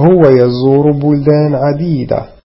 هو يزور بلدان عديدة.